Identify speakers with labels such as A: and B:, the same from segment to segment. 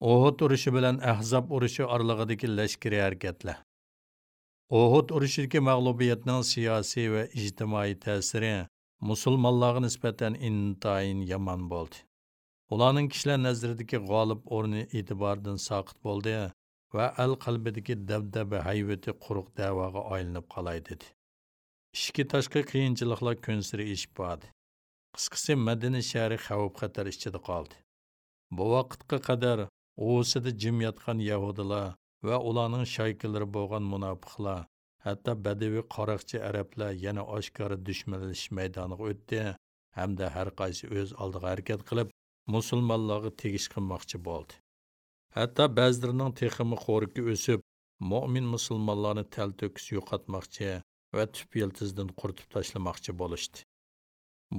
A: Ohud urushi bilan Ahzab urushi oralig'idagi lashkariy harakatlar. Ohud urushidagi mag'lubiyatning siyosiy va ijtimoiy ta'siri musulmonlarga nisbatan intayin yomon bo'ldi. Ularning kishilar nazaridagi g'olib o'rni e'tibordan soqit bo'ldi va al qalbidagi dabdaba hayvati quruq da'voga aylanib qolay dedi. Ishki tashqi qiyinchiliklar kun siri eshib bordi. Qisqasi Madina shahri xavf xatar ichida qoldi. Bu vaqtga qadar o'sida jim yotgan yahudilar va ularning shaykillari bo'lgan munofiqlar hatto badaviy qaroqchi arablar yana oshkora dushmanlashish maydoniga o'tdi hamda har qaysi o'z oldiga harakat qilib musulmonlarga tegish qilmoqchi bo'ldi hatto ba'zilarining teximi qo'rki o'sib mo'min musulmonlarni tal to'kis yo'qotmoqchi va tup yiltizdan quritib tashlamoqchi bo'lishdi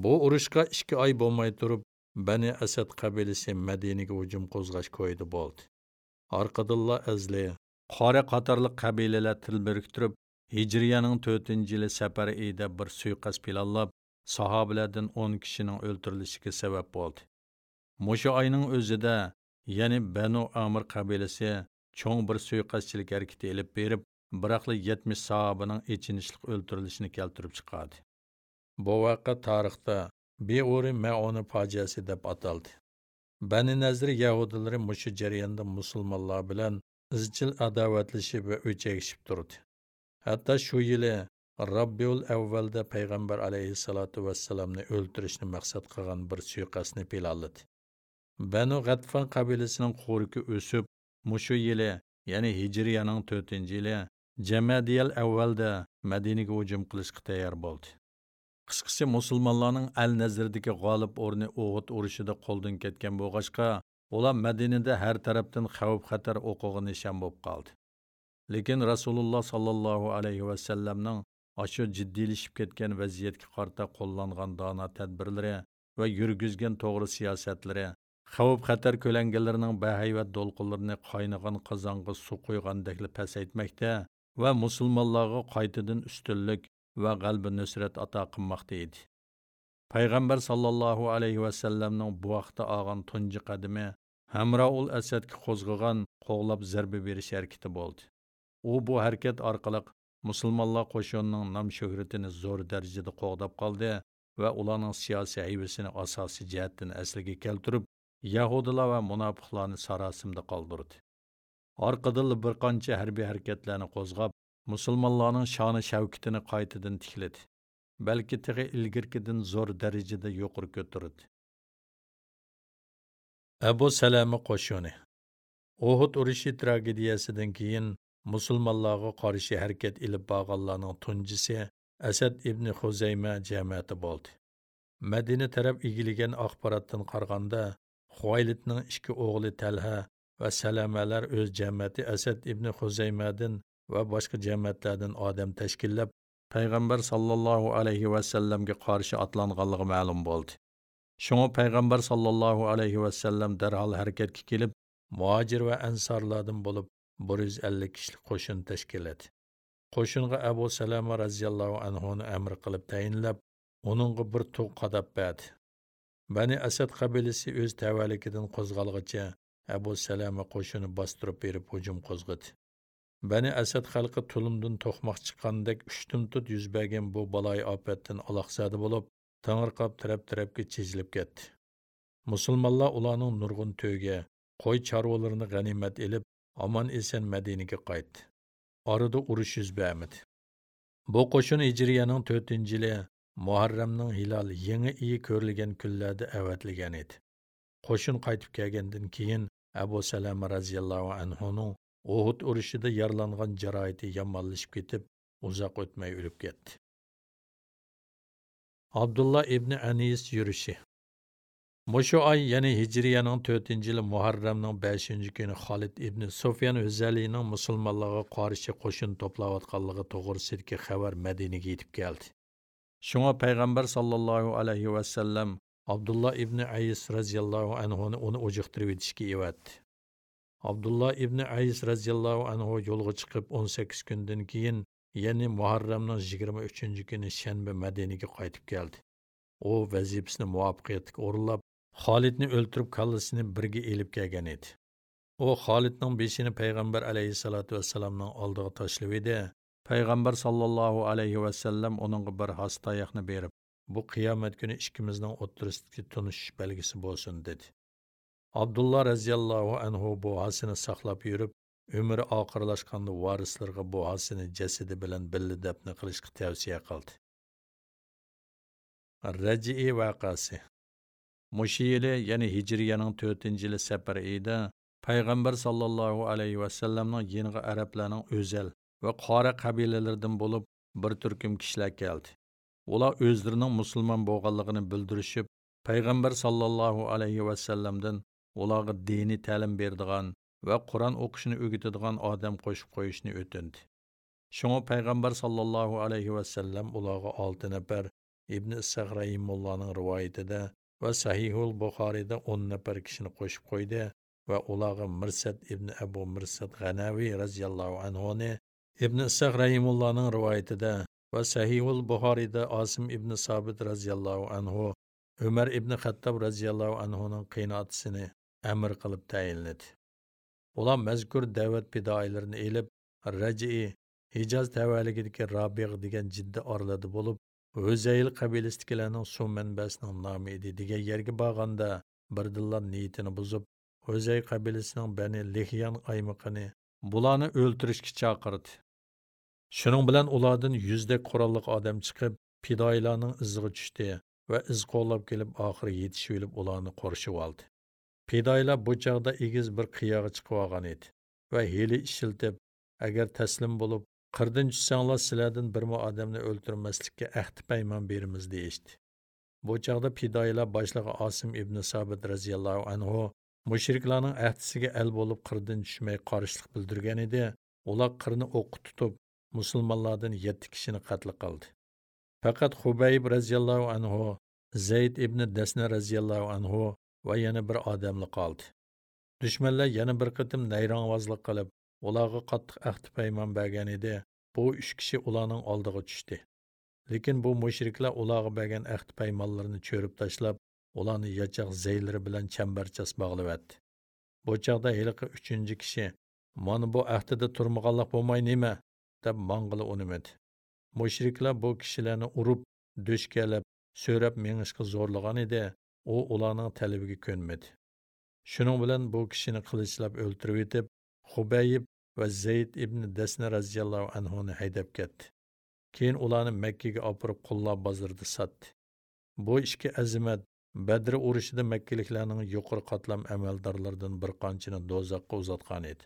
A: bu urushga ikki oy bo'lmay turib Bani Asad qabilasi Madinaga hujum qo'zg'ash ko'ydi bo'ldi. Orqadilla Azli, Qora qatorliq qabilalar til biriktirib, Hijriyaning 4-yili safar iyida bir suiqasd planlab, sahobalardan 10 kishining o'ltirilishiga sabab bo'ldi. Mushu oyning o'zida, ya'ni Banu Amir qabilasi cho'ng bir suiqasdchilik harakati elib berib, biroqli 70 sahobaning echinishlik o'ltirilishini keltirib chiqadi. Bu voqea tarixda beo'rin maoni fojiasi deb ataldi. Bani nazri yahudilari mushu jarayonda musulmonlar bilan izchil adovatlashib va o'chakishib turdi. Hatto shu yili robbiul avvalda payg'ambar alayhissalotu vassalamni o'ltirishni maqsad qilgan bir suiqasdni planladi banu g'atfan qabilasining qo'rki o'sib mushu yili ya'ni hijriyaning to'rtinchi yili jamadiyal avvalda madinaga hujum qilishga tayyor bo'ldi. Qisqasi musulmonlarning al nazirdagi g'olib o'rni o'g'it urushida qo'ldan ketgan bo'lg'achqa ular madinada har tarafdan xavf xatar o'qig'i nishon bo'lib qoldi. Lekin rasululloh sollallohu alayhi vasallamning ashu jiddiylashib ketgan vaziyatga qarta qo'llangan dono tadbirlari va yurgizgan to'g'ri siyosatlari xavf xatar ko'langalarining bahayvat do'lqinlarini qaynagan qozonga suv qo'ygandekli pasaytmoqda va musulmonlarga qaytadan ustunlik va g'albi nusrat ato qilmoqda edi. Payg'ambar sollallohu alayhi vasallamning bu vaqtda olgan tunji qadami hamroul asadga qo'zg'agan qo'g'lab zarba berish harakati bo'ldi. U bu harakat orqali musulmonlar qo'shinining nom shuhratini zo'r darajada qo'g'dab qoldi va ularning siyosiy hayvasini asosiy jihatdan asliga keltirib yahudilar va munofiqlarni sarosimda qoldirdi. Orqadan bir qancha harbiy harakatlarni qo'zg'ab musulmonlarning shoni shavkitini qaytadan tikladi balki tig'i ilgirkidan zo'r darajada yuqori ko'tardi abu salama qo'shuni uhud urushi tragediyasidan keyin musulmonlarga qarshi harakat ilib borganlarning tunjisi asad ibn huzayma jamiyati bo'ldi. Madina taraf egilagan axborotdan qaraganda xuvaylidning ikki o'g'li talha va salamalar o'z jamiyati asad ibn huzaymadan va boshqa jamiyatlardan odam tashkillab payg'ambar sollallohu alayhi vasallamga qarshi otlanganligi ma'lum bo'ldi. Shunga payg'ambar sollallohu alayhi vasallam darhol harakatga kelib muhojir va ansorlardan bo'lib bir yuz ellik kishilik qo'shin tashkil etdi. Qo'shinga abu salama roziyallohu anhuni amr qilib tayinlab uningga bir tug' qadab berdi. Bani asad qabilasi o'z tavallikidan qo'zg'alg'icha abu salama qo'shini bostirib berib hujum qo'zg'adi. Bani Asad xalqi tulumdan to'qmoq chiqqandek ushtumtut yuz bergan bu baloy ofatdan aloqsadi bo'lib, tangirqab taraf-tarafga chizilib ketdi. Musulmonlar ularning nurg'un to'yga, qo'y chorvalarini g'animat elib, omon eson Madinaga qaytdi. Orada urush yuz bermadi. Bu qo'shin Hijriyaning 4-yili Muharramning hilol yangi iyi ko'rilgan kunlarda avatilgan edi. Qo'shin qaytib kelgandan keyin Abu Salama radhiyallohu anhu Uhud urushida yaralangan jarohati yomonlashib ketib, uzoq o'tmay o'lib ketdi. abdulla ibn Anis yurishi Mushu oy, ya'ni Hijriyaning 4-yili Muharramning 5-kuni Xolid ibn Sufyan Huzalining musulmonlarga qarshi qo'shin to'playotganligi to'g'risidagi xabar Madinaga yetib keldi. Shunga payg'ambar sallallohu alayhi va sallam Abdullah ibn Ays radhiyallohu anhuni uni o'jiqtirib etishga evatdi. Абдулла ibn Ays radhiyallohu anhu yo'lga chiqib 18 kundan keyin, ya'ni Muharramning 23 kuni shanba Madinaga qaytib keldi. U vazifasini muvaffaqiyatli o'rinlab, Xolidni o'ltirib kallasini birga elib kelgan edi. u xolidning beshini payg'ambar alayhissalotu vassalamning oldiga tashlab edi payg'ambar sollallohu alayhi vasallam uningga bir hastoyoqni berib bu qiyomat kuni ikkimizning o'ttirisidagi tunishish belgisi bo'lsin dedi abdulloh roziyallohu anhu bu hasini saqlab yurib umri oxirlashganda varislarga bu hasini jasadi bilan billa dafn qilishga tavsiya qildi rajii vaqasi Mushi yili, ya'ni Hijriyaning 4-yili safar oyida payg'ambar sollallohu alayhi vasallamning yeniga arablarning o'zal va qora qabilalaridan bo'lib bir turkum kishilar keldi. Ular o'zlarining musulmon bo'lganligini bildirishib, payg'ambar sollallohu alayhi vasallamdan ularga diniy ta'lim beradigan va Qur'on o'qishni o'rgatadigan odam qo'shib qo'yishni o'tindi. Shunga payg'ambar sollallohu alayhi vasallam ularga 6 nafar Ibn Isaq rahimullohning rivoyatida va Sahihul Buxoriyda 10 nafar kishini qo'shib qo'ydi va ularga Mirsad ibn Abu Mirsad G'anaviy roziyallohu anhuni Ibn Isaq rahimullohning rivoyatida va Sahihul Buxoriyda Osim ibn sobit roziyallohu anhu Umar ibn Xattob roziyallohu anhuning qiynotisini amr qilib tayinladi. Ular mazkur da'vat fidoilarini elib Raji Hijoz tavalligidagi Rabiq degan jiddi orlada bo'lib, Huzayl qabilasidagilarning suv manbasining nomi edi degan yerga borganda birdillar niyatini buzib, Huzay qabilasining Bani Lihyan aymiqini bularni o'ltirishga chaqirdi. Shuning bilan ulardan yuzdek qurolliq odam chiqib, fidoilarning iziga tushdi va iz qo'llab kelib oxiri yetishib olib ularni qo'rshib oldi. Fidoilar bu chog'da egiz bir qiyoga chiqib olgan edi va heli ishiltib, agar taslim bo'lib qirdan tushsanglar sizlardan birma odamni o'ltirmaslikka ahdi paymon beramiz deyishdi bu chog'da pidoylar boshlig'i osim ibn sobit roziyallohu anhu mushriklarning ahdisiga al bo'lib qirdan tushmay qarshilik bildirgan edi ular qirni o'qqa tutib musulmonlardan 7 kishini qatl qildi faqat Xubayb roziyallohu anhu zayd ibn dasna roziyallohu anhu va yana bir odamni qoldi. Dushmanlar yana bir qitim nayrangvozlik qilib ularga qattiq ahdi paymon bergan edi. Bu uch kishi ularning oldiga tushdi. Lekin bu mushriklar ularga bergan ahdi paymonlarni cho'rib tashlab ularni yachoq zaylari bilan chambarchas bog'layotdi bu chog'da hiliqi uchinchi kishi mana bu ahdida turmaganlik bo'lmay nima? deb mong'ili unimadi mushriklar bu kishilarni urib do'shkalab so'rab mengishga zo'rlagan edi. U ularning talabiga ko'nmadi shuning bilan bu kishini qilichlab o'ltirib yetib Xubayib va Zayd ibn Dasna roziyallohu anhuni haydab ketdi. Keyin ularni Makkaga opirib qullar bozorida sotdi. Bu ishki azimat Badr urushida Makkaliklarning yuqori qatlam amaldorlaridan bir qanchini do'zaxga uzatgan edi.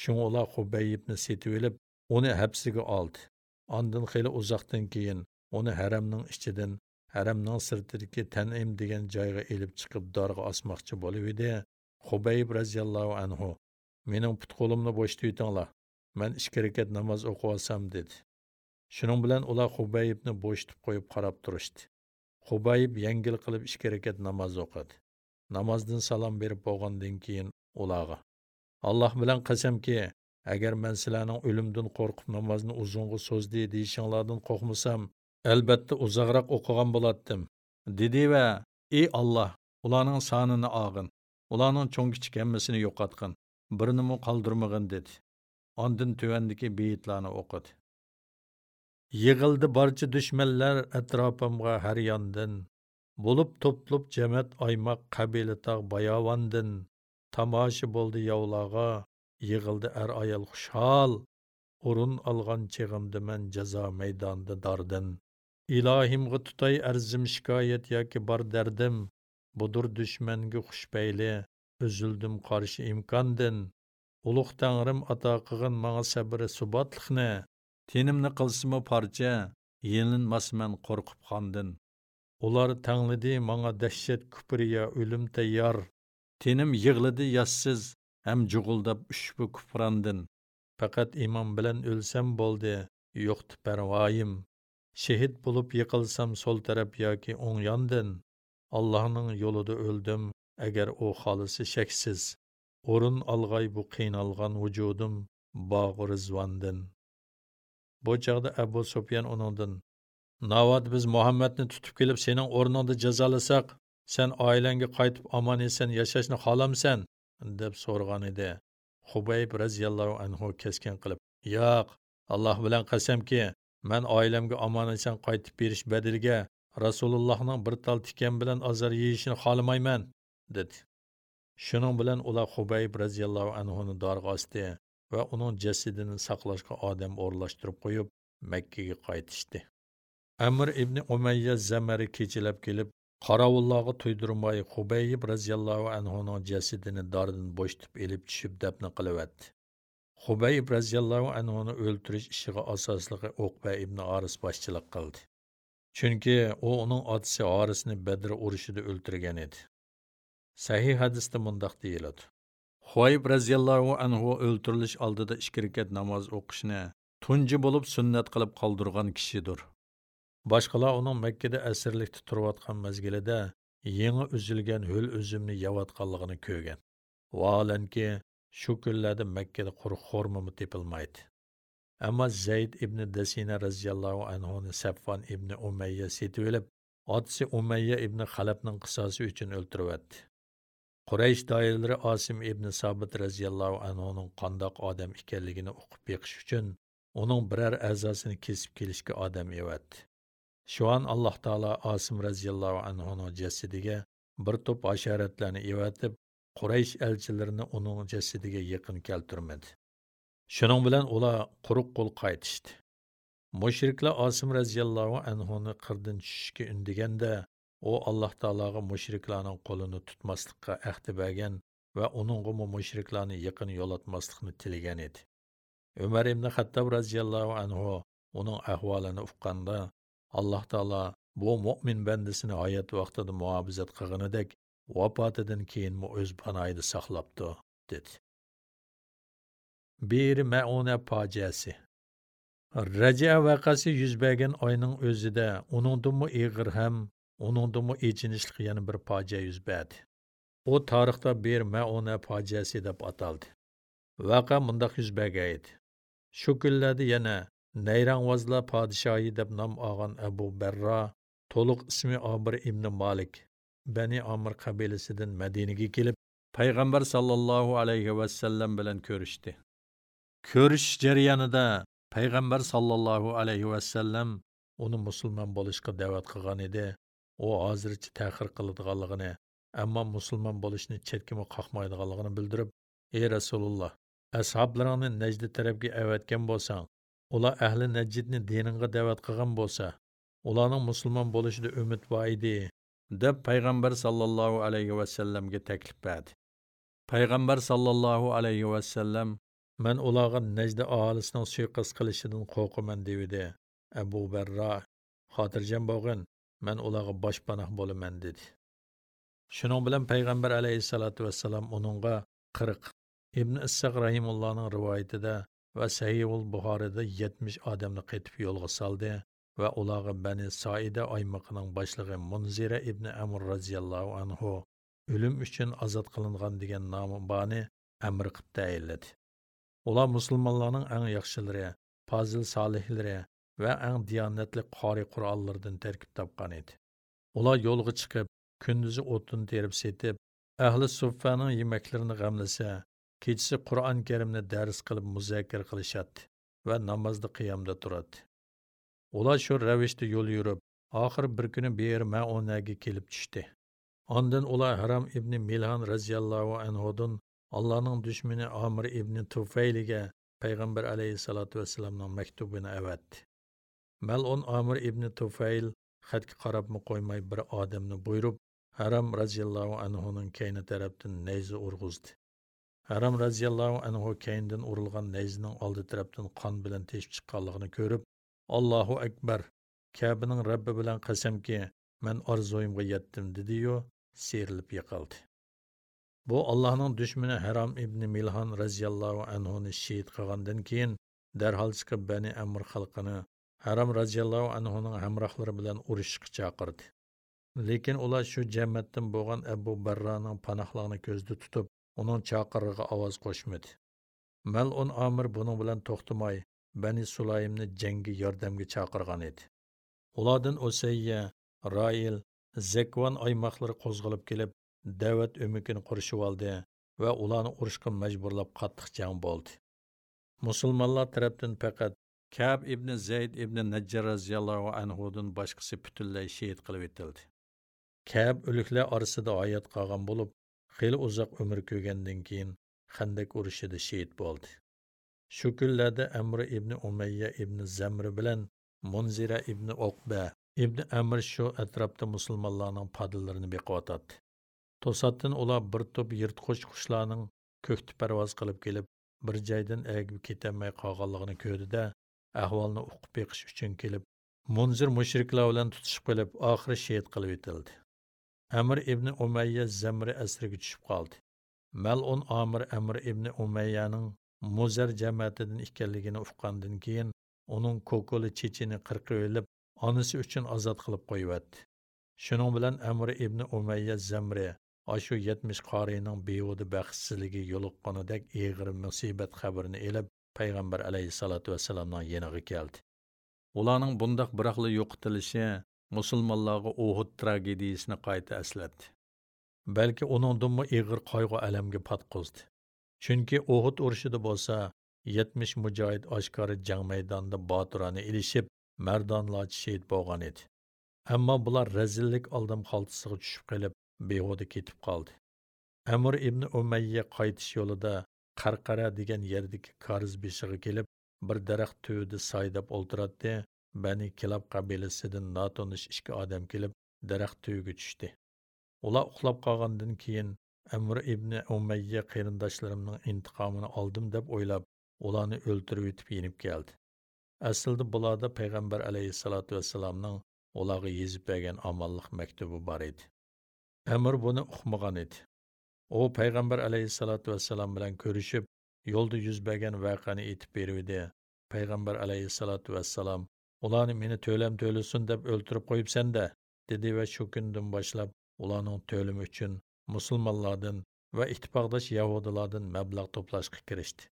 A: Shunga ular Xubayibni setib olib, uni hapsiga oldi. Ondan xeli uzoqdan keyin uni haramning ichidan haramning sirtidagi Tanim degan joyga elib chiqib dorga osmoqchi bo'lib edi. Xubayib roziyallohu anhu mening put qo'limni bo'shitib yutinglar man ikki rakat namoz o'qib olsam dedi. Shuning bilan ular hubayibni bo'shitib qo'yib qarab turishdi. Hubayib yengil qilib ikki rakat namoz o'qidi. Namozdan salom berib bo'lgandan keyin ularga alloh bilan qasamki agar man sizlarning o'limdan qo'rqib namozni uzunga so'zdi deyishinglardan qo'rqmasam albatta uzoqroq o'qigan bo'lardim dedi va ey olloh ularning sonini og'in. Ularning cho'ng kichik hammasini yo'qotgin birinimi qoldirmag'in dedi. Ondin tuvandagi beyitlarni o'qidi. Yig'ildi barcha dushmanlar atrofimga har yondin bo'lib to'plab jamat oymoq qabila tog' bayovandin tomosha bo'ldi yovlag'a yig'ildi ar ayol xushhol. O'rin olgan chig'imdi man jazo maydonida dordin ilohimga tutay arzim shikoyat yoki bor dardim budur dushmanga xushpayli uzildim qarshi imkondin ulug' Tangrim ato qilgin manga sabri subotliqni Tenimni qilsimi parcha yelinmasman qo'rqib qondin Ular tanglidi manga dahshat kupriya o'lim tayyor Tenim yig'lidi yassiz ham jug'uldab ushbu kuprandin Faqat imon bilan o'lsam boldi, yo'qdi parvoyim Şehit bulup yiqilsam sol taraf yoki o'ng yondan allohning yolida öldüm, agar u xolisi shaksiz. O'rin olg'ay bu qiynalgan vujudim bog'i rizvondin bu chog'da abu sufyan uningdan navot biz muhammadni tutib kelib sening o'rningda jazolasak sen oilangga qaytib omon eson yashashni xohlamsan deb so'rgan edi. Hubayb roziyallohu anhu keskin qilib yo'q alloh bilan qasamki man oilamga omon eson qaytib berish badiliga rasulullohning bir tal tikan bilan azor yeyishini xohlamayman dedi shuning bilan ular hubayb roziyallohu anhuni dorga osdi va uning jasadini saqlashga odam o'rlashtirib qo'yib makkaga qaytishdi amir ibn umayya zamari kechalab kelib qorovullarga tuydirmay hubayib roziyallohu anhuning jasadini dordan bo'shtib ilib tushib dafn qilyapti hubayib roziyallohu anhuni o'ltirish ishiga asosligi o'qba ibn oris boshchilik qildi. Chunki u uning otasi orisni badr urushida o'ltirgan edi. Sahih hadisda mundoq deyiladi. Хуайб разiyallohu anhu o'ltirilish oldida ikki rakat namoz o'qishni tunji bo'lib sunnat qilib qoldirgan kishidir. boshqalar uning makkada asirlikda turayotgan mazgilida yangi uzilgan ho'l uzumni yeyotganligini ko'rgan. Vaholanki shu kunlarda makkada quruq xo'rmimi tepilmaydi. Ammo zayd ibn dasina roziyallohu anhuni safvon ibn umayya setib olib otasi umayya ibn halabning qisosi uchun o'ltiryapti quraysh doiralari osim ibn sobit roziyallohu anhuning qandoq odam ekanligini o'qib beqish uchun uning biror a'zosini kesib kelishga odam evatdi. Шуан alloh taolo osim roziyallohu anhuni jasadiga bir to'p hasharotlarni evatib, Quraysh elchilarini uning jasadiga yaqin keltirmadi. Shuning bilan ular quruq qo'l qaytishdi. Mushriklar Asim raziyallohu anhuni qirdan tushishga undiganda, u Alloh taologa mushriklarning qo'lini tutmaslikka ahd bergan va uningga mushriklarni yaqin yo'latmaslikni tilagan edi. Umar ibn hattob roziyallohu anhu uning ahvolini uqqanda alloh taolo bu mo'min bandasini hayot vaqtida muobizat qilganidek vafotidan keyinmi o'z panoyida saqlabdi dedi. Biri mauna fojiasi raja vaqasi yuz bergan oyning o'zida uningdimi ig'ir ham uningdimi echinishli yana bir fojia yuz berdi u tarixda bir mauna fojiasi deb ataldi vaqa mundoq yuz bergan edi shu kunlarda yana Nayrangvozlar podshoyi deb nom olgan Abu barro to'liq ismi obir ibn Malik Bani Amir qabilasidan Madinaga kelib, payg'ambar sallallohu alayhi vasallam bilan ko'rishdi. Ko'rish jarayonida payg'ambar sallallohu alayhi vasallam uni musulmon bo'lishga da'vat qilgan edi. U hozircha tahir qiladiganligini, ammo musulmon bo'lishni chetkimi qoqmaydiganligini bildirib, "Ey Rasululloh, ashoblaringni Najd tarafga avatgan bo'lsang, ular ahli najidni diningga da'vat qilgan bo'lsa ularning musulmon bo'lishida umid bor edi deb payg'ambar sallallohu alayhi vasallamga taklif berdi. Payg'ambar sallallohu alayhi vasallam man ularga najda aholisining suiqasd qilishidan qo'rqaman devdi abu barro xotirjam bo'lg'in man ularga boshpanoh bo'laman dedi. Shuning bilan payg'ambar alayhissalotu vassalam uningga qirq ibn issoq rahimullohning rivoyatida va sahiyul Buxorida 70 odamni qaytib yo'lga soldi. Va ularga Bani Saida oymoqining boshlig'i Munzira ibn Amr radhiyallohu anhu o'lim uchun ozod qilingan degan nomi bani amr qilib tayinladi. Ular musulmonlarning eng yaxshilari, fozil solihlari va eng diyonatli qori qurollardan tarkib topgan edi. Ular yo'lga chiqib, kunduzi o'tin terib setib, ahli suffaning yemaklarini g'amlasa, kechasi qur'oni karimni dars qilib muzakkar qilishadi va namozda qiyomda turadi ular shu ravishda yo'l yurib oxiri bir kuni ber maunaga kelib tushdi. Ondan ular haram ibn milhan roziyallohu anhudan allohning dushmani omir ibn tufayliga payg'ambar alayhissalotu vassalamning maktubini avatdi. Malun omir ibn tufayl xatga qarabmi qo'ymay bir odamni buyurib haram roziyallohu anhuning kayni tarafdan nayza urg'izdi. Haram roziyallohu anhu keyindan urilgan nayzining oldi tarafdan qon bilan teshib chiqqanligini ko'rib, Allohu akbar, Kabening Rabbi bilan qasamki, men orzuimga yetdim dedi-yu, serilib yiqildi. Bu Allohning dushmani Haram ibn milhon raziyallohu anhuni shahid qilgandan keyin darhol chiqib Bani Amr xalqini Haram raziyallohu anhuning hamrohlari bilan urushga chaqirdi. Lekin ular shu jamiyatdan bo'lgan Abu Barraning panohligini ko'zda tutib, uning chaqirig'iga ovoz qo'shmadi malun omir buning bilan to'xtamay bani sulaymni jangga yordamga chaqirgan edi. Ulardan osayya roil zakvon oymoqlari qo'zg'alib kelib da'vat o'mikini qurishib oldi va ularni urushga majburlab qattiq jang bo'ldi. Musulmonlar tarafdan faqat kab ibn zayd ibn najjar roziyallohu anhudan boshqasi butunlay shehid qilib etildi. Kab o'liklar orasida hayot qolgan bo'lib xeyli uzoq umr ko'rgandan keyin xandak urushida shehid bo'ldi. Shu kunlarda amri ibn umayya ibn zamri bilan munzira ibn oqba ibn amr shu atrofda musulmonlarning padillarini beqiyotadi to'satdan ular bir to'p yirtqich qushlarning ko'kda parvoz qilib kelib bir joydan agib ketolmay qolganligini ko'rdida ahvolni uqib beqish uchun kelib munzir mushriklar bilan tutishib qilib oxiri shehid qilib etildi amir ibn umayya zamri asriga tushib qoldi. Malun omir amir ibn umayyaning muzar jamoatidan ekanligini uqqandan keyin uning kokoli chechini qirqib olib onasi uchun ozod qilib qo'yyapti shuning bilan amir ibn umayya zamri ashu yetmish qorining behuda baxtsizligi yo'liqqanidek eg'ir musibat xabarini elib payg'ambar alayhissalotu vassalamning yeniga keldi. Ularning bundoq biroqli yo'qotilishi musulmonlarga uhud tragediyasini qayta eslatdi balki uningdinmi ig'ir qayg'u alamga patqizdi chunki uhud urushida bo'lsa yetmish mujohid oshkora jang maydonida botirona ilishib mardonlarcha shehid bo'lgan edi. Ammo bular razillik oldam xaltasiga tushib qolib behuda ketib qoldi amir ibn umayya qaytish yo'lida qarqara degan yerdagi kariz beshig'i kelib bir daraxt tuvida ikki odam kelib daraxt tuviga tushdi. Ular amir ibn umayya qarindoshlarimning intiqomini oldim deb o'ylab ularni o'ltirib yetib yenib keldi aslida bularda payg'ambar alayhissalotu vassalomning ularga yezib bergan omonlik maktubi bor edi amir buni uqmagan edi u payg'ambar alayhissalotu vassalam bilan ko'rishib yo'lda yuz bergan voqeani aytib beruvdi payg'ambar alayhissalotu vassalam ularni meni to'lam to'lasin deb o'ltirib qo'yibsanda dedi va shu kundan boshlab ularning to'limi uchun musulmonlardan va ittifoqdosh yahudilardan mablag' to'plashga kirishdi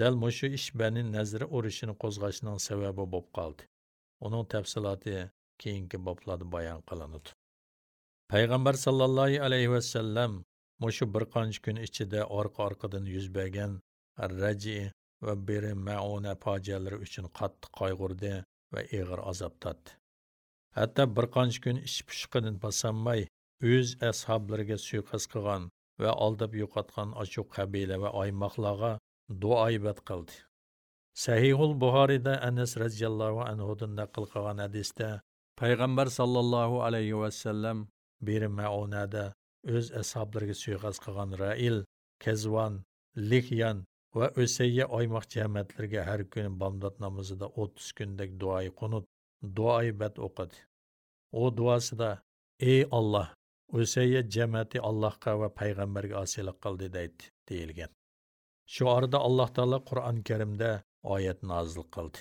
A: dal mushu ish bani nazri urushini qo'zg'ashning sababi bo'lib qoldi uning tafsiloti keyingi boblarda bayon qilinadi payg'ambar sallallohu alayhi vasallam Mushu bir qancha kun ichida orqa-orqadan yuz bergan Raji va Beri Mauna fojialari uchun qattiq qayg'urdi va ig'ir azob tortdi. Hatto bir qancha kun ish pishiqidan bosanmay o'z ashablariga suiqasd qilgan va aldab yo'qotgan ashu qabila va oymoqlarga duoibat qildi. Sahihul Buxoriyda Anas radhiyallohu anhudan naql qilgan hadisda payg'ambar sallallohu alayhi vasallam Beri Maunada o'z ashablariga suiqasd qilgan rail kezvon likyan va o'sayya oymoq jamatlariga har kuni bomdod namozida o'ttiz kundek duoyi qunut duoyi bat o'qidi u duosida ey olloh Үсәйет жәмәти Аллахқа ва пайгамбәргә асилық қалды дейді диелгән. Şu арада Аллаһ Таала Куръан Кәримдә аят назил кылды.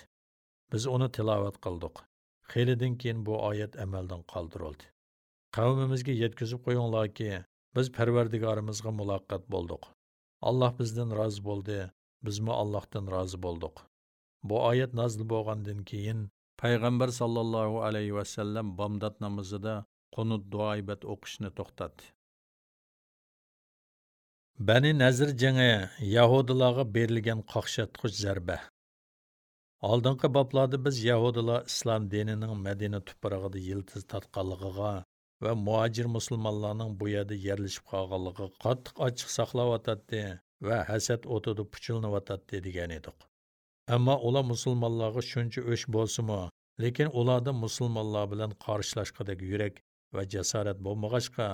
A: Біз оны тилават кылдык. Хелидән кин бу аят қалдырылды. калдырылды. Кавмимизгә yetkizib куйыңлар ки, biz Parvardigorimizga muloqot bo'ldik. Alloh bizdan rozi bo'ldi, bizmi Allohdan rozi bo'ldik. Bu oyat nozil bo'lgandan keyin payg'ambar sallallohu alayhi vasallam bomdod namozida қонут дуайбет оқышны тоқтат. Бәні нәзір жеңе Яһудыларға берілген қақшатқыш зәрбә. Алдыңғы баплады біз Яһудылар ислам динінің Мәдина тупырағыда йылтыз татқанлығыға ва муажир мұсылманларның бұ жерде жерлешіп қалғанлығы қаттық ашық сақлап атады ва хасад отыды пучылынып атады деген едік. Әмма олар мұсылманларға шунча өш болсымы, lekin ularda musulmonlar bilan qarshilashqidek yurak va jasorat bo'lmag'achqa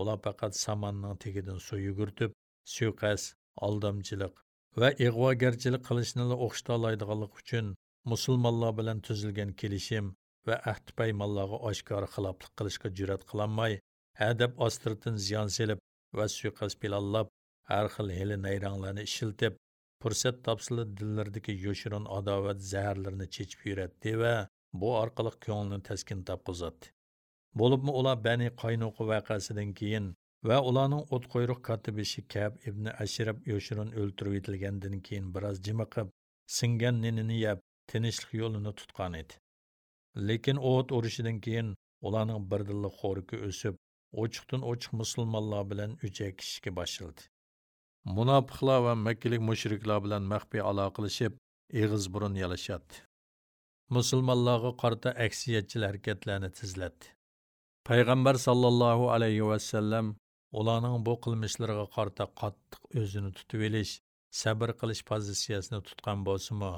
A: ular faqat samonning tegidan suv yugurtib suiqas aldamchilik va ig'vogarchilik qilishni o'xshataoladiganlik uchun musulmonlar bilan tuzilgan kelishim va ahd paymonlarga oshkora xiloflik qilishga jur'at qilolmay hadab ostirdan ziyon selib va suiqasd planlab har xil hili nayranglarni ishiltib fursat topsila dillaridagi yoshirin adovat zaharlarini chechib yuratdi va bu orqali ko'nglini taskin topqizadi. Bo'libmi ular bani qaynoqi voqeasidan keyin va ularning o't quyruq katibishi kab ibn ashrab yoshirin o'ltirib etilgandan keyin biroz jimiqib singan ninini yeb tinchlik yo'lini tutgan edi lekin o't urishidan keyin ularning birdilla xo'riki o'sib ochiqdan ochiq musulmonlar bilan o'chakishishga boshladi munofiqlar va makkalik mushriklar bilan maxfiy aloqalashib ig'iz burun yalashadi musulmonlarga qarta aksiyatchil harakatlarni tizlatdi payg'ambar sollallohu alayhi vasallam ularning bu qilmishlariga qarta qattiq o'zini tutib olish sabr qilish pozitsiyasini tutgan bo'lsimi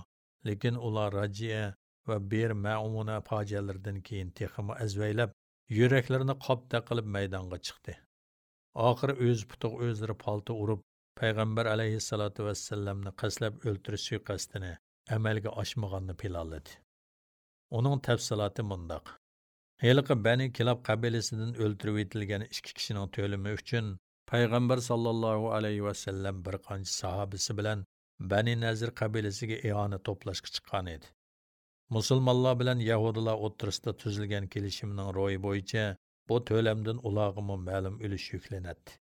A: lekin ular rajia va bir maumuna fojialardan keyin texmi azvaylab yuraklarini qopda qilib maydonga chiqdi. Oxiri o'z putig' o'zlari palta urib payg'ambar alayhissalotu vassallamni qaslab o'ltirish suiqasdini amalga oshmaganni planladi uning tafsiloti mundoq. Heliqi bani Kilab qabilasidan o'ldirib etilgan ikki kishining to'limi uchun payg'ambar sallallohu alayhi vasallam bir qancha sahobisi bilan bani nazir qabilasiga iona to'plashga chiqqan edi musulmonlar bilan yahudilar o'ttirisida tuzilgan kelishimning ro'yi bo'yicha bu to'lamdan ularga ma'lum ulush yuklanadi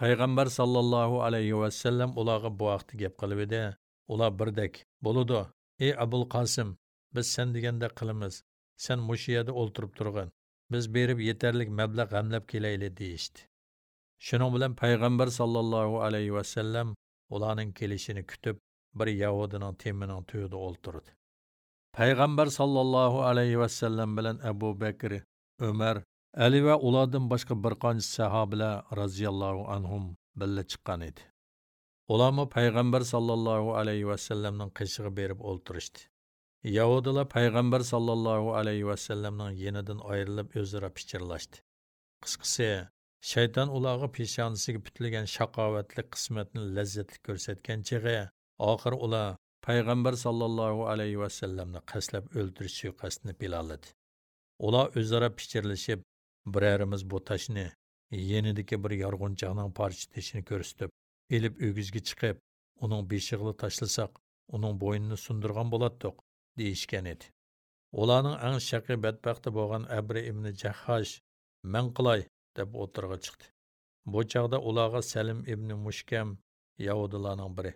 A: payg'ambar sallallohu alayhi vasallam ularga bu vaqtda gap qilib edi ular birdek bo'ludi ey abul qosim biz sen deganda qilamiz sen mushu yerda o'ltirib turg'in biz berib yetarlik mablag' g'amlab kelayli deyishdi shuning bilan payg'ambar sollallohu alayhi vasallam ularning kelishini kutib bir yahudining temining tuyida o'ltirdi payg'ambar sollallohu alayhi vasallam bilan abu bakr umar Ali va ulardan boshqa bir qancha sahobalar radhiyallohu anhum birga chiqqan edi. Ularmi payg'ambar sallallohu alayhi va sallamning qishig'i berib o'ltirishdi. Yahudilar payg'ambar sallallohu alayhi vasallamning yenidan ayrilib o'zaro pichirlashdi. Qisqasi, shayton ularga peshonasiga bitilgan shaqovatli qismatni lazzatli ko'rsatgan chig'i, oxiri ular payg'ambar sallallohu alayhi vasallamni qaslab o'ldirish suiqasdini planladi. Ular o'zaro pichirlashib, birarimiz bu tashni yenidiki bir yorg'unchoqning parça ko'rsatib, ilib o'gizga chiqib, uning beshig'ini tashlasak, uning bo'ynini sundirgan bo'latdiq, deyishgan edi. Ularning eng shaqi badbaxti bo'lgan Abri ibn Jahhash "Men qilay" deb o'tirg'a chiqdi. Bu chaqda ularga Salim ibn Mushkam Yahudilarning biri.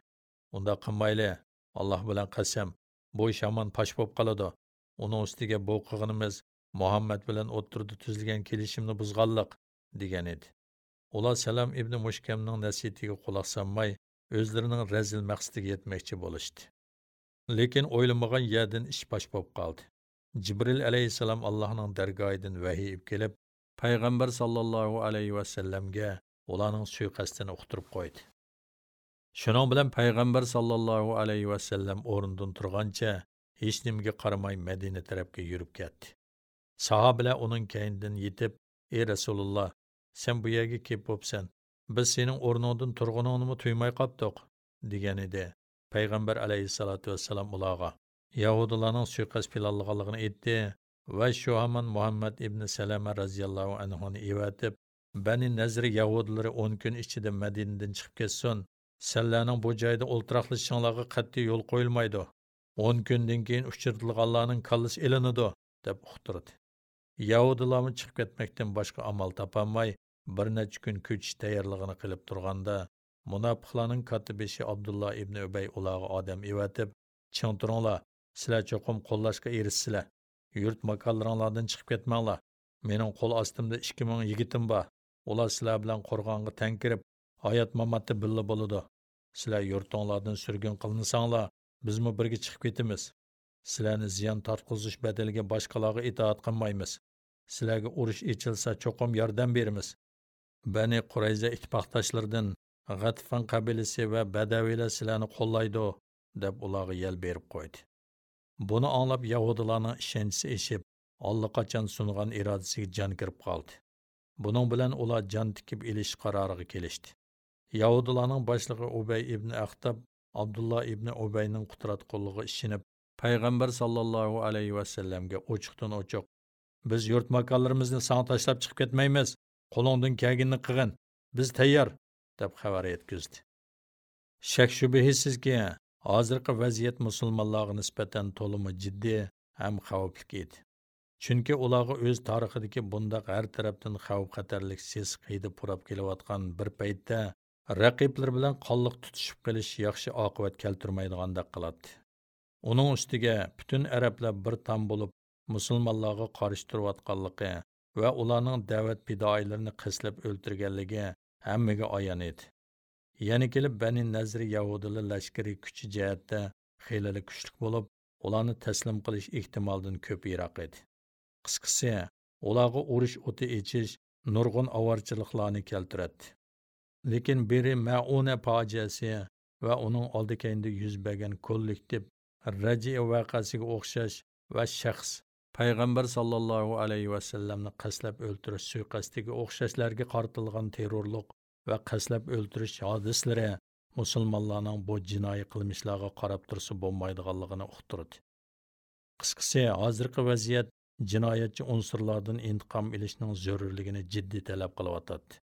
A: Unda qilmayli, Alloh bilan qasam, bu shamon pash bo'lib qoladi. Uning ustiga bu qilganimiz muhammad bilan o'ttirdi tuzilgan kelishimni buzganliq degan edi ular salam ibn mushkamning nasihatiga quloq solmay o'zlarining razil maqsadiga yetmoqchi bo'lishdi lekin o'ylamagan yerdan ish bosh bo'lib qoldi. Jibril alayhissalom allohning dargohidan vahiy kelib payg'ambar sollallohu alayhi vasallamga ularning suiqasdini uqtirib qo'ydi. Shuning bilan payg'ambar sollallohu alayhi vasallam o'rnidan turgancha hech nimaga qaramay madina tarafga yurib ketdi. Sahobalar uning keynidan yetib ey rasululloh sen bu yerga kelib bo'libsan biz sening o'rningdan turg'uningni tuymay qoldik degan edi. Payg'ambar alayhissalotu vassalam ularga yahudilarning suiqasd planlaganligini aytdi va shu hamon muhammad ibn salama roziyallohu anhuni evatib bani nazri yahudilari o'n kun ichida madinadan chiqib ketsin sizlarning bu joyda o'ltiroqlashinglarga qat'iy yo'l qo'yilmaydi o'n kundan keyin uchirtilganlarning kallasi ilinidi deb uqtirdi. Yahudilarmi chiqib ketmakdan boshqa amal topolmay bir necha kun ko'chish tayyorlig'ini qilib turganda munofiqlarning katibishi abdulloh ibn ubay ularga odam evatib ching turinglar sizlar cho'qim qo'llashga erishsizlar yurt makonlaringlardan chiqib ketmanglar. Mening qo'l ostimda ikki ming yigitim bor. Ular sizlar bilan qo'rg'onga tang kirib hayot mamotda billa bo'ladi. Sizlar yurtinglardan surgun qilinsanglar bizmi birga chiqib ketamiz? Sizlarni ziyon tortqizish badaliga boshqalarga itoat qilmaymiz. Sizlarga urush ichilsa cho'qim yordam beramiz. Bani qurayza ittifoqdoshlaridan g'atfan qabilisi va badaviylar sizlarni qo'llaydi deb ularga yal berib qo'ydi. Buni anglab yahudilarning ishonchi eshib allaqachon sungan irodasiga jon kirib qoldi. Buning bilan ular jon tikib ilish qaroriga kelishdi. Yahudilarning boshlig'i ubay ibn axtab abdulloh ibn ubayning qudrat qo'llig'i ishinib payg'ambar sollallohu alayhi vasallamga ochiqdan ochiq biz yurt makonlarimizni sana tashlab chiqib ketmaymiz qo'lingdan kelganini qilgin biz tayyor deb xabar yetkazdi. Shak shubhisizki hozirgi vaziyat musulmonlarga nisbatan to'limi jiddiy ham xavfli edi. Chunki ularga o'z tarixidagi bundaq har tarafdan xavf xatarlik ses hidi purab kelayotgan bir paytda raqiblar bilan qonliq tutishib qilish yaxshi oqibat keltirmaydigandek qiladi. Uning ustiga butun arablar bir tam bo'lib musulmonlarga қаршы turayotganligi va ularning da'vat pidoilarini qislab o'ltirganligi hammaga oyon edi yana kelib bani nazri yahudilar lashkari kuchi jihatda xeyli kuchli bo'lib ularni taslim qilish ehtimoldan ko'payroq edi. Qisqasi ularga urush o'ti echish nurg'un avorchiliklarni keltiradi lekin biri mauna fojiasi va uning oldi keyinda yuz bergan kollektiv raji voqeasiga o'xshash va shaxs payg'ambar sollallohu alayhi vasallamni qaslab o'ltirish suiqasdiga o'xshashlarga qartilgan terrorlik va qaslab o'ltirish hodislari musulmonlarning bu jinoiy qilmishlarga qarab tursa bo'lmaydiganligini uqtirdi. Qisqasi hozirgi vaziyat jinoyatchi unsurlardan intiqom ilishning zarurligini jiddiy talab qilyotadi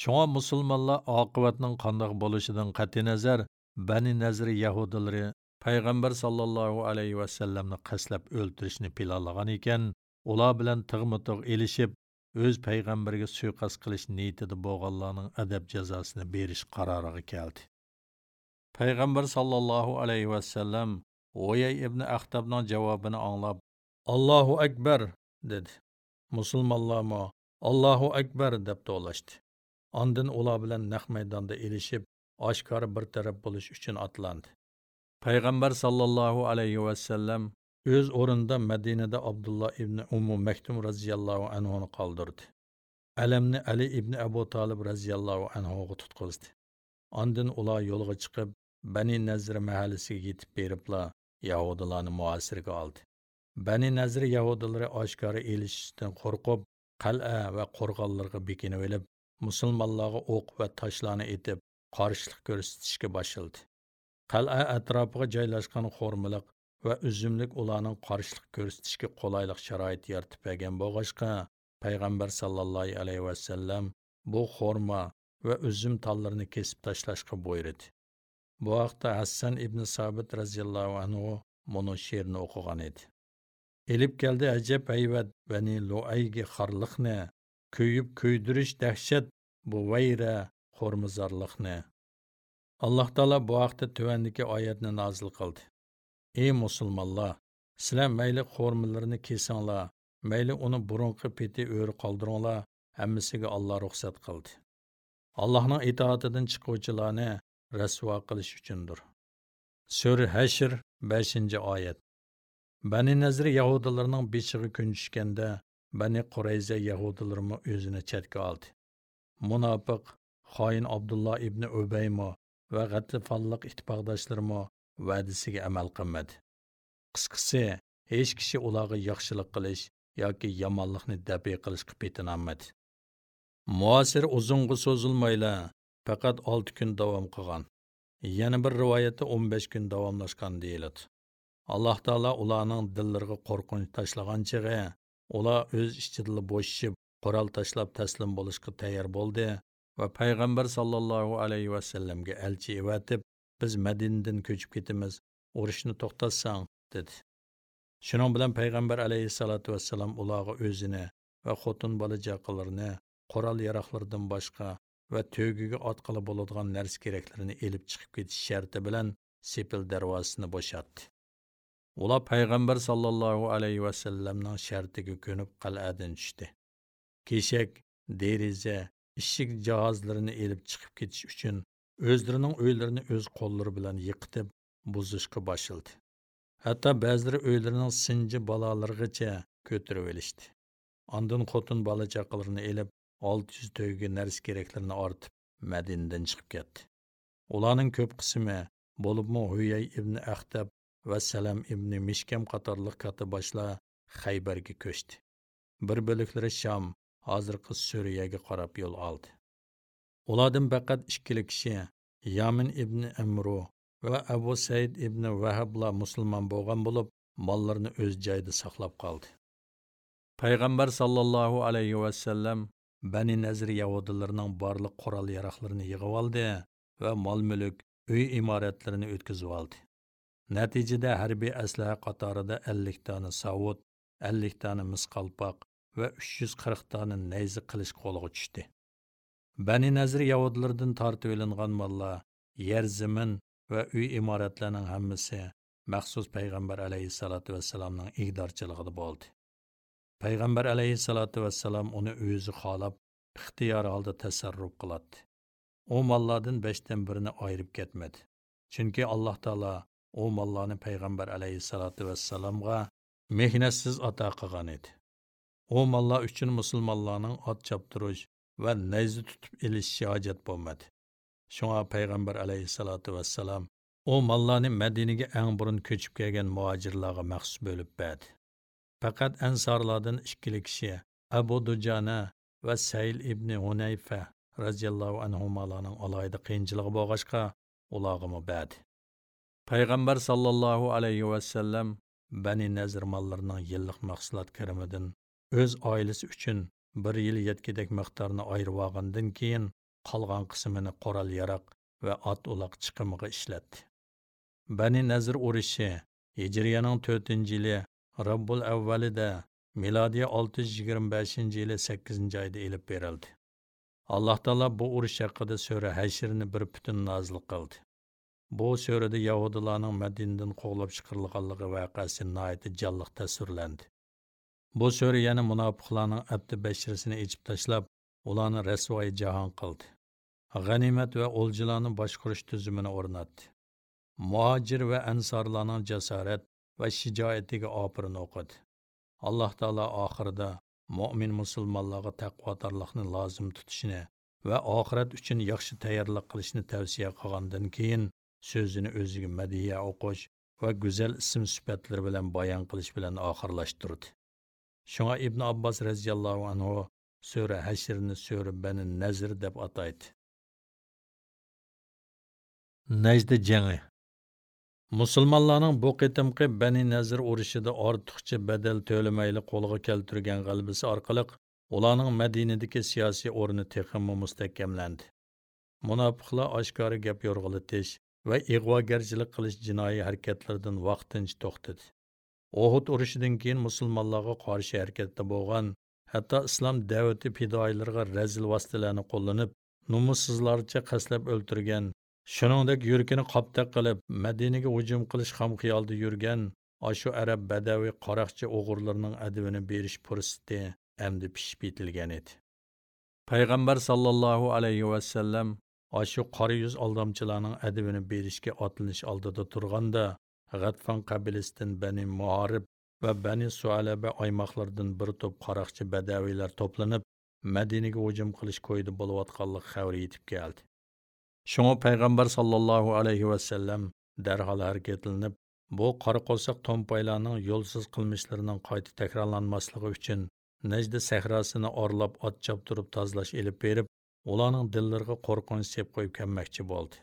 A: shunga musulmonlar oqibatning qandoq bo'lishidan qat'iy nazar bani nazri yahudilari payg'ambar sollallohu alayhi vasallamni qaslab o'ldirishni planlagan ekan. Ular bilan tig'ma tig' elishib o'z payg'ambariga suiqasd qilish niyatida bo'lganlarning adab jazosini berish qaroriga keldi. Payg'ambar sollallohu alayhi vasallam o'yay ibn axtabning javobini anglab allohu akbar dedi. Musulmonlarmi? Allohu akbar deb to'lashdi. Ondin ular bilan naq maydonda elishib oshkora bir taraf bo'lish uchun otlandi payg'ambar sollallohu alayhi vasallam o'z o'rnida madinada abdulloh ibn umu maktum roziyallohu anhuni qoldirdi alamni ali ibn abu tolib roziyallohu anhuga tutqizdi ondin ular yo'lga chiqib bani nazr mahallasiga yetib beribla yahudilarni muasirga oldi. Bani nazr yahudilari oshkora elishishdan qo'rqib qal'a va qo'rg'onlarga bekinib olib musulmonlarga o'q va toshlarni etib qarshilik ko'rsatishga boshladi. Qal'a atrofiga joylashgan xo'rmiliq va uzumlik ularning qarshilik ko'rsatishga qulaylik sharoit yaratib bergan bo'lg'achqa payg'ambar sallallohu alayhi vasallam bu xo'rma va uzum tollarini kesib tashlashga buyurdi. Bu haqda hassan ibn sobit roziyallohu anhu buni she'rni o'qigan edi. Elib keldi ajab ayvat bani luayga xorliqni kuyib kuydirish dahshat bu vayra xo'rmizorliqni alloh taolo bu haqda tuvandagi oyatni nozil qildi ey musulmonlar sizlar mayli xo'rmalarni kesinglar mayli uni burunqi peti o'ri qoldiringlar hammasiga olloh ruxsat qildi allohning itoatidan chiquvchilarni rasvo qilish uchundir sura hashr beshinchi oyat bani nazri yahudilarning beshig'i kun tushganda bani qurayza yahudilarmi o'zini chetga oldi munofiq xoin abdulloh ibn ubaymo va g'atlifonliq ittifoqdoshlarimi va'dasiga amal qilmadi. Qisqasi hech kishi ularga yaxshilik qilish yoki yomonlikni dabiy qilishga petinolmadi muasir uzunga so'zilmayla faqat olti kun davom qilgan. Yana bir rivoyatda o'n besh kun davomlashgan deyiladi. Alloh taolo ularning dillariga qo'rqinch tashlagan chig'i ular o'z ichida bo'shishib qurol tashlab taslim bo'lishga tayyor bo'ldi. Va payg'ambar sollallohu alayhi vasallamga elchi evatib biz madinadan ko'chib ketamiz urushni to'xtatsang dedi. Shuning bilan payg'ambar alayhissalotu vassalam ularga o'zini va xotin bola jaqalarini qurol yaroqlardan boshqa va to'giga otqili bo'ladigan narsa keraklarini elib chiqib ketish sharti bilan sepil darvozasini bo'shatdi. Ular payg'ambar sollallohu alayhi vasallamning shartiga ko'nib qal'adan tushdi. Keshak deriza ishik jihozlarini elib chiqib ketish uchun o'zlarining uylarini o'z qo'llari bilan yiqitib buzishga boshildi hatto ba'zilari uylarining sinji balolargacha ko'tirib olishdi. Ondin xotin bola chaqalarini elib olti yuz to'yga nars keraklarini ortib madinadan chiqib ketdi. Ularning ko'p qismi bo'libmi huyay ibn axtab va salam ibn mishkam qatorliq katiboshlar xaybarga ko'chdi. Bir bo'liklari sham hozirgi Suriyaga qarab yo'l oldi. Ulardan faqat ikkili kishi Yamin ibn Amru va Abu Said ibn Vahabla musulmon bo'lgan bo'lib, mollarni o'z joyida saqlab qoldi. Payg'ambar sallallohu alayhi va sallam Bani Nazr yahudilarining barliq qurol yaroqlarini yig'ib oldi va mol-mulk, uy imoratlarini o'tkazib oldi. Natijada harbiy aslaha qatorida 50 dona savut, 50 dona misqalpoq, va 340 dona nayzi qilish qo'lga tushdi. Bani Nazir yahudlardan tortib olingan mollar, yer zamin va uy imoratlarining hammasi maxsus payg'ambar alayhissalatu vassalamning igdorchiligida bo'ldi. Payg'ambar alayhissalatu vassalam uni o'zi xolab, ixtiyor holda tasarruf qiladi. u mollardan beshdan birini ayirib ketmadi chunki alloh taolo u mollarni payg'ambar alayhissalotu vassalomga mehnatsiz ato qilgan edi u mallar uchun musulmonlarning ot choptirish va nayzi tutib ilishishi hojat bo'lmadi shunga payg'ambar alayhissalotu vassalom u mallarni madinaga eng burun ko'chib kelgan muhojirlarga maxsus bo'lib berdi faqat ansorlardan ikkili kishi abu dujana va sayl ibn hunayfa roziyallohu anhularning alohida qiyinchiligi bo'lg'achqa ularga badi payg'ambar sollallohu alayhi vasallam bani nazr mollarining yillik mahsulot kirimidan o'z oilasi uchun bir yil yetkidek miqdorni ayirib olgandan keyin qolgan qismini qurol yaroq va ot uloq chiqimiga ishlatdi bani nazr urushi hijriyaning to'rtinchi yili Rabbul avvalida milodiya 625 yili 8 oyda elib berildi. Alloh taolo bu urush haqida sura Hashrni bir butun nozil qildi. Bu surada Yahudilarning Madinadan qo'g'lab chiqarilganligi voqeasi nihoyatda jonliq tasvirlandi. Bu Suriye'nin münafıklarının adlı beşirisini içip taşlap, ulanı resvayı cahan kıldı. Ganimet ve olcularının başkuruş tüzümünü ornattı. Muhacir ve ensarlarının cesaret ve şicaetigi apırını okudu. Allah Teala ahirda mu'min musulmanlarga taqvodarlikni lozim tutishini va oxirat uchun yaxshi tayyorlik qilishni tavsiya qilgandan keyin so'zini o'ziga madhiya o'qish va go'zal ism sifatlari bilan bayon qilish bilan oxirlashtirdi shunga ibn abbos roziyallohu anhu sura hashrni sura bani nazr deb ataydi najda jangi musulmonlarning bu qitimqi bani nazr urushida ortiqcha badal to'lamayli qo'lga keltirgan g'albisi orqali ularning madinadagi siyosiy o'rni texmi mustahkamlandi munofiqlar oshkora gap yo'rg'ilitish va ig'vogarchilik qilish jinoiy harakatlardan vaqtincha to'xtadi ohud urushidan keyin musulmonlarga qarshi harakatda bo'lgan hatto islom davati fidoyilariga razil vositalarni qo'llanib numussizlarcha qaslab o'ltirgan shuningdek yurkini qoptaq qilib madinaga hujum qilish ham xiyolda yurgan ashu arab badaviy qaroqchi o'g'irlarning adivini berish fursati endi pishib yetilgan edi. Payg'ambar sollallohu alayhi vasallam ashu qora yuz aldamchilarning adivini berishga otlanish oldida turganda g'atfon qabilasidan bani muharib va bani sualaba oymoqlaridan bir to'p qaroqchi badaviylar to'planib madinaga hujum qilish ko'yida bo'layotganlik xabari yetib keldi Шуңа payg'ambar sallallohu alayhi vasallam darhol harakatlanib, bu qora qo'lsaq to'mpaylarning yo'lsiz qilmishlarining qayta takrorlanmasligi uchun Najda sahrosini orlab ot choptirib tozalash elib berib, ularning dillariga qo'rqinch sep qo'yib kelmoqchi bo'ldi.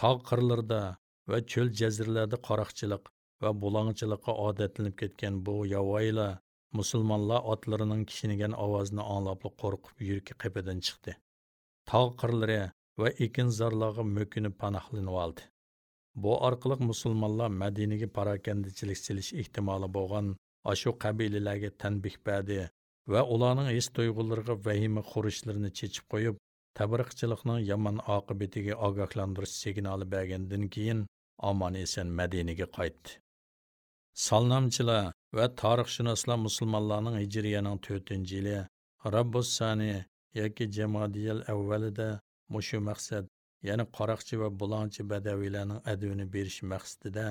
A: Tog' qirlarida va cho'l jazirlarda qaroqchilik va bulongchilikqa odatlanib ketgan bu yovvoyilar musulmonlar otlarining kishinigan ovozini anglabli qo'rqib yurki qapidan chiqdi. Tog' qirlari va ekinzorlarga mo'kinib panohlanib oldi bu orqali musulmonlar madinaga parokandichilik silish ehtimoli bo'lgan ashu qabilalarga tanbih berdi va ularning his tuyg'ulariga vahima xurishlarini chechib qo'yib tabriqchilikning yomon oqibatiga ogohlantirish signali bergandan keyin omon eson madinaga qaytdi. Salnomchilar va tarixshunoslar musulmonlarning hijriyaning to'rtinchi yili rabbussani yoki jamadiyal avvalida mushu maqsad ya'ni qaroqchi va bulonchi badaviylarning advini berish maqsadida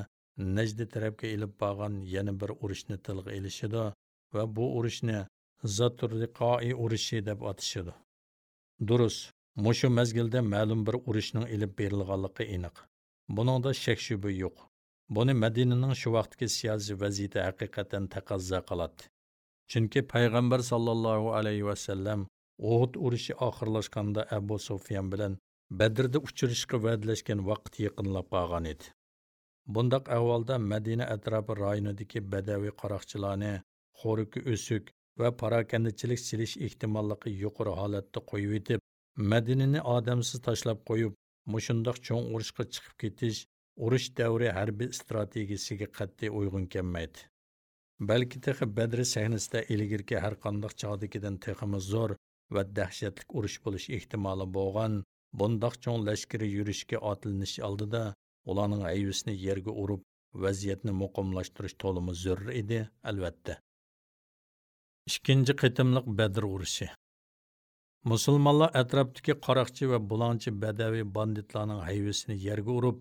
A: najdi tarafga ilib borgan yana bir urushni tilga ilishidi va bu urushni zaturriqoi urushi deb atashidi durust mushu mazgilda ma'lum bir urushning ilib berilganligi aniq buningda shak shubi yo'q buni madinaning shu vaqtdagi siyosiy vaziyati haqiqatan taqozo qiladi chunki payg'ambar sollallohu alayhi vasallam Uhud urushi oxirlashganda Abu Sufyan bilan Badrda uchrashishga va'dalashgan vaqt yaqinlab qolgan edi. Bundaq ahvolda Madina atrofi rayonidagi badaviy qaroqchilarni xo'riki o'suk va parakandichilik silish ehtimolligi yuqori holatda qo'yib etib, Madinani odamsiz tashlab qo'yib, mushundoq cho'ng urushga chiqib ketish urush davri harbiy strategiyasiga qat'iy uyg'un kelmaydi. balki texi badri sahnasida ilgirki har qandoq chog'dikidan teximi zo'r va dahshatli urush bo'lish ehtimoli bo'lgan bundoq cho'ng lashkari yurishga otlanish oldida ularning ayvisini yerga urib vaziyatni muqimlashtirish to'limi zarur edi albatta ikkinchi qitimliq badr urushi musulmonlar atrofdagi qaroqchi va bulonchi badaviy banditlarning hayvisini yerga urib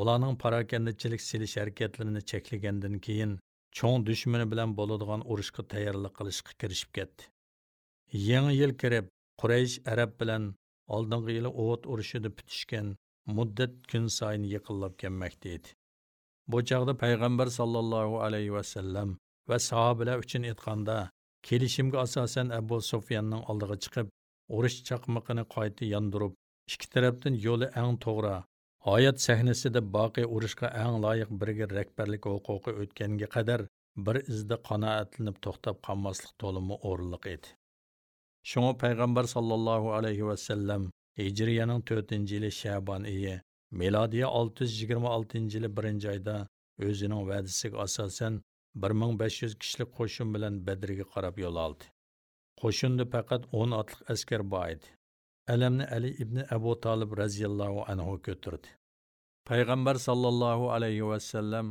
A: ularning parokandachilik silish harakatlarini cheklagandan keyin cho'ng dushmani bilan bo'ladigan urushga tayyorlik qilishga kirishib ketdi yangi yil kirib quraysh arab bilan oldingi yili o't urushida bitishgan muddat kun sayin yiqinlab kelmoqda edi bu chog'da payg'ambar sollallohu alayhi vasallam va sahobalar uchun aytganda kelishimga asosan abu sufyanning oldiga chiqib urush chaqmiqini qayta yondirib ikki tarafdan yo'li eng to'g'ri hayot sahnasida boqiy urushga eng loyiq birga rahbarlik huquqi o'tganga qadar bir izda qanoatlanib to'xtab qolmaslik to'limi o'rinliq edi. Shunga payg'ambar sollallohu alayhi vasallam hijriyaning to'rtinchi yili shabon iyi milodiya olti yuz yigirma oltinchi yili birinchi oyda o'zining va'dasiga asosan bir ming besh yuz kishilik qo'shin bilan badrga qarab yo'l oldi. Qo'shinda faqat 10 otliq askar bor edi. Alamni ali ibn abu tolib roziyallohu anhu ko'tirdi. Payg'ambar sollallohu alayhi vasallam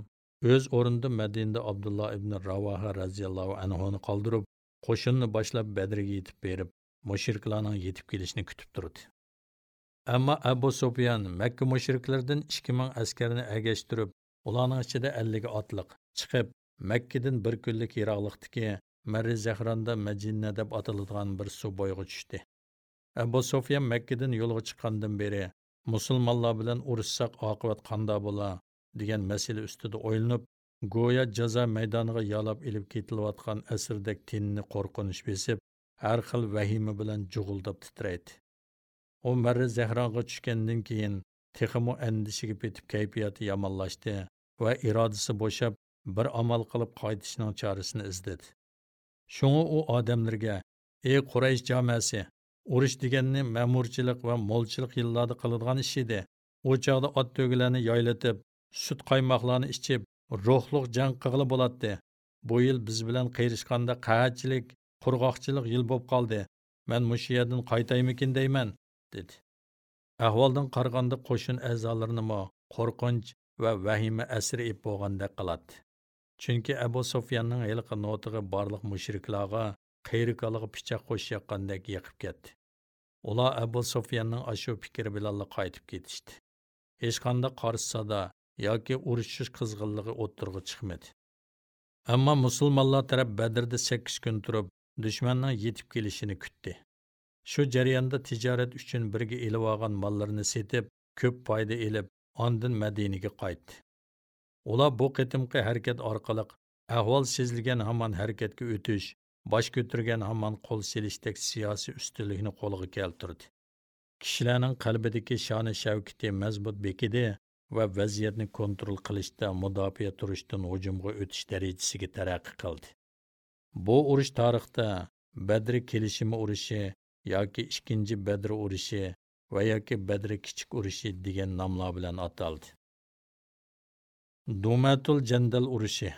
A: o'z o'rnida madinada abdulloh ibn ravoha roziyallohu anhuni qoldirib qo'shinni boshlab badrga yetib berib mushriklarning yetib kelishini kutib turdi. Ammo abu sufyan makka mushriklardan ikki ming askarni agashtirib ularning ichida ellik otliq chiqib makkadan bir kunlik yiroqlikdagi Mərri Zəhranda Məcənnə deb ataladigan bir su boyğa düşdü. Əbu Sufyan Məkkədən yolğa chiqqandan beri musulmonlar bilan urushsaq oqibat qanda bo'la degan masala ustida o'ylanib, go'yo jazo maydoniga yolab ilib ketilayotgan asrdek tinni qo'rqinish besib, har xil vahima bilan jug'uldab titraydi. U Marri Zahronga tushgandan keyin texmo andishiga petib kayfiyati yomonlashdi va irodasi bo'shab, bir amal qilib qaytishning chorasini izladi. shunga u odamlarga, ey Quraysh jamoasi, urush deganni ma'murchilik va mo'lchilik yillarda qiladigan ish edi. U chog'da ot to'gilarni yoylatib, sut qaymoqlarni ichib, ruhliq jang qilg'ili bo'ladi. Bu yil biz bilan qiyirishganda qahatchilik, qurg'oqchilik yil bo'lib qoldi. Men mushu yerdan qaytaymikin deyman, dedi. Ahvoldan qaraganda qo'shin a'zolarini qo'rqinch va vahima asri ib bo'lgandek qiladi. Chunki Abu Sufyanning hiliqi notig'i barliq mushriklarga qiyriqalig'i pichoq qo'shayotgandek yiqib ketdi. Ular Abu Sufyanning ashu fikri bilan qaytib ketishdi. Hech qanday qarshi sada yoki urushish qizg'inligi o'ttirg'i chiqmadi. Ammo musulmonlar taraf Badrda 8 kun turib, dushmanning yetib kelishini kutdi. Shu jarayonda tijorat uchun birga mollarini setib, ko'p foyda elib, ondan Madinaga qaytdi. Ular bu qitimqi harakat orqali ahvol sezilgan hamon harakatga o'tish, bosh ko'targan hamon qo'l selishdek siyosiy ustunlikni qo'lga keltirdi. Kishilarning qalbidagi shoni shavkati mazbut bekidi va vaziyatni kontrol qilishda mudofaa turishdan hujumga o'tish darajasiga taraqqiy qildi. Bu urush tarixda Badr kelishimi urushi yoki ikkinchi Badr urushi va yoki Badr kichik urushi degan nomlar bilan ataldi. Dumatul Jandal urushi.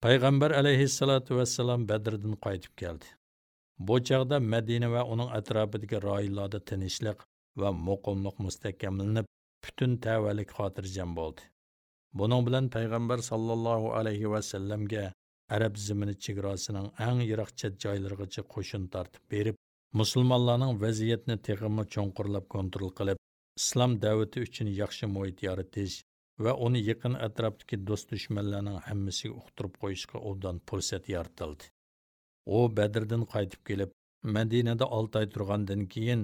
A: Payg'ambar alayhissalatu vassalam Badrdan qaytib keldi. Bu chaqda Madina va uning atrofidagi royillarda tinchlik va muqimlik mustahkamlanib, butun tavallik xotirjam bo'ldi. Buning bilan payg'ambar sallallohu alayhi va sallamga arab zimini chegarasining eng yiroq chet joylarigacha qo'shin tortib berib, musulmonlarning vaziyatni texmi cho'nqurlab kontrol qilib, islom da'vati uchun yaxshi muhit yaratish va uni yaqin atrofdagi do'st dushmanlarning hammasiga uqtirib qo'yishga obdan fursat yaratildi. U badrdan qaytib kelib madinada olti oy turgandan keyin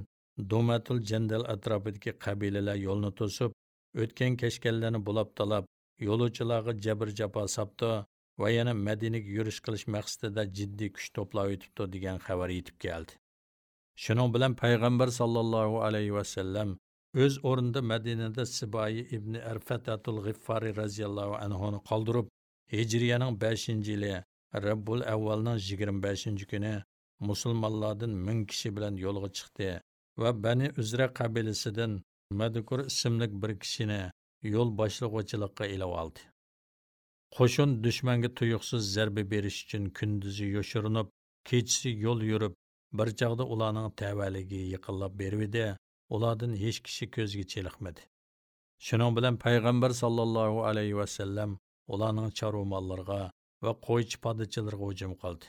A: domatul jandal atrofidagi qabilalar yo'lni to'sib o'tgan kashkanlarni bulab talab yo'lovchilarga jabr jafo sapti va yana madinaga yurish qilish maqsadida jiddiy kuch to'plab o'tibdi degan xabar yetib keldi. Shuning bilan payg'ambar sollallohu alayhi vasallam o'z o'rnida madinada siboyi ibn arfatatul g'iffari roziyallohu anhuni qoldirib hijriyaning beshinchi yili rabbul avvalning yigirma beshinchi kuni musulmonlardan ming kishi bilan yo'lga chiqdi va bani uzra qabilasidan madkur ismli bir kishini yo'l boshlig'uvchilikqa ilib oldi. Qo'shin dushmanga tuyuqsiz zarba berish uchun kunduzi yoshirinib kechasi yo'l yurib bir chog'da ularning tavaligi yiqinlab bervidi ulardan hech kishi ko'zga cheliqmadi. Shuning bilan payg'ambar sollallohu alayhi vasallam ularning chorva mollariga va qo'ychi podachilarga hujum qildi.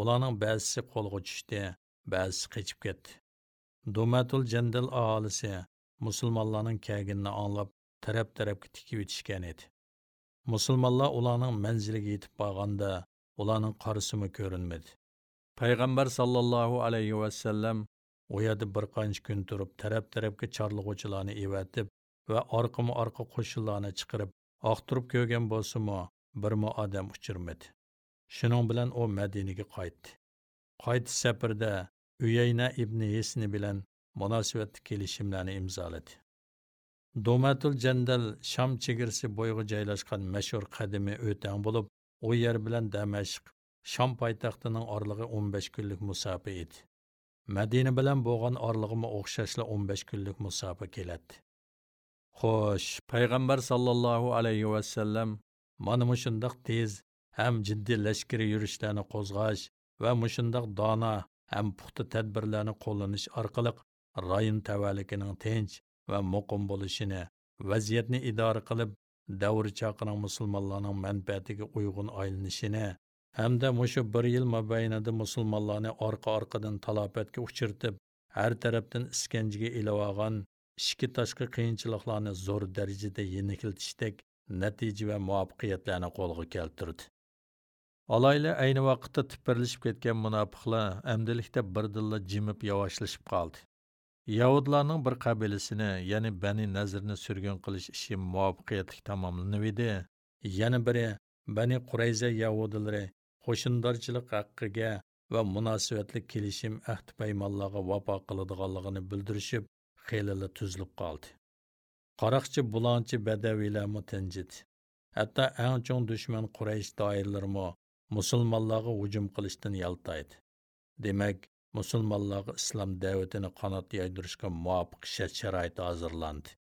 A: Ularning ba'zisi qo'lga tushdi ba'zisi ketdi. Domatul jandal aholisi musulmonlarning kelganini anglab taraf tarafga tikib etishgan edi. Musulmonlar ularning u yerda bir qancha kun turib taraf tarafga chorlig'uvchilarni evatib va orqama orqa qo'shinlarni chiqarib oqtirib ko'rgan bo'lsimi birmi odam uchirmadi. Shuning bilan u madinaga qaytdi. Qaytish safarda uyayna ibn yesni bilan munosabatli kelishimlarni imzoladi. Domatul jandal sham chegarasi bo'yiga joylashgan mashhur qadimiy o'tang bo'lib u yer bilan damashq sham poytaxtining orlig'i 15 kunlik musofa edi. Madina bilan bo'lgan orlig'imi o'xshashla 15 kunlik musofa keladi. Xo'sh payg'ambar sollallohu alayhi vasallam mana mushundoq tez ham jiddiy lashkariy yurishlarni qo'zg'ash va mushundoq dono ham puxta tadbirlarni qo'llanish orqali rayon tavallikining tinch va muqim bo'lishini vaziyatni idora qilib davr chaqining musulmonlarning manfaatiga uyg'un aylanishini hamda mushu bir yil mobaynida musulmonlarni orqa orqadan talofatga uchirtib har tarafdan iskanjiga ilib ishki tashqi qiyinchiliklarni zo'r darajada yenikiltishdek natija va muvaffaqiyatlarni qo'lga keltirdi Alaylı ayni vaqtda tipirlashib ketgan munofiqlar amdilikda birdilla jimib yavaşlashib qoldi. Yahudlarning bir qabilasini, ya'ni Bani Nazrni surgun qilish ishi muvaffaqiyatli tamomlanib edi. Yana biri Bani Qurayza yahudilari qo'shindorchilik haqqiga va munosabatli kelishim ahd paymonlarga vafo qiladiganligini bildirishib, xelili tuzilib qoldi. qaroqchi bulonchi badaviylarmi tinjidi. Hatto ang chong dushman Quraysh doirlarimi musulmonlarga hujum qilishdan yaltaydi demak musulmonlarga islom da'vatini qanot yaydirishga muvofiq shart sharoit hozirlandi